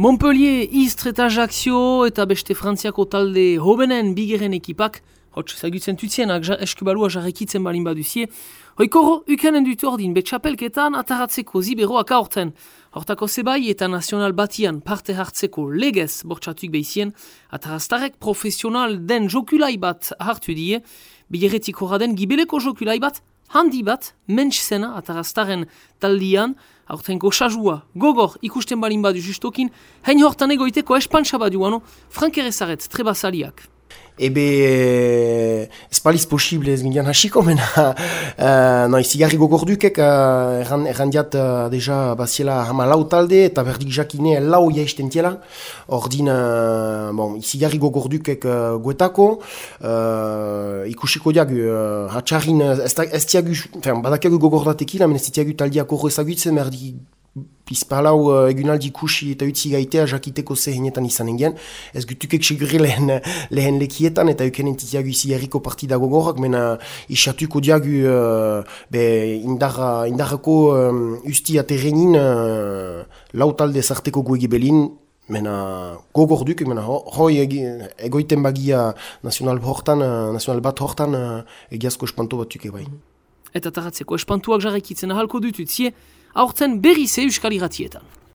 Montpellier, Istre eta Ajaccio eta beste frantziako talde hobenen bigeren ekipak, hotx zagutzen tutzien eskubalua jarrekitzen balin baduzie, hoikoro ukenen dutu ordin betxapelketan ataratzeko ziberoak aurten. Hortako zebai eta nazional batian parte hartzeko legez bortxatuk behizien, ataraztarek profesional den jokulai bat hartu die, bigeretik den gibeleko jokulai bat, handi bat, mentx zena ataraztaren taldian, aurten goxajua, gogor ikusten balin badu justokin, hein hortan egoiteko espantsa badu ano, frankerezaret trebasaliak. Ebe, ez paliz posible ez gindian hasiko, mena, uh, no, izigarri gogordukek, uh, erran, erran diat uh, deja baziela hama lau talde, eta berdik jakine lau jaisten tiela, ordin, uh, bon, izigarri gogordukek uh, guetako, uh, ikusiko diagu, uh, hatxarrin, ez, ez tiagu, badakiagu gogordatekila, men ez tiagu taldiak horro ezagutzen, berdik Pizpalau uh, egunaldi ikusi eta utzi gaitea jakiteko zehenetan izan engen. Ez gutukek segure lehen, lehen lekietan eta euken entitiagu izi herriko partida gogorak, mena isatuko diagu uh, be indarra, indarrako um, usti aterrenin uh, lau talde zarteko goegi belin, mena gogorduk, mena hoi egoiten bagia nazional, hortan, uh, nazional bat hortan uh, egiazko espanto batuk bai. Eta taratzeko espantuak jarrekitzen ahalko dutut, zie, aurten berri ze euskal iratietan.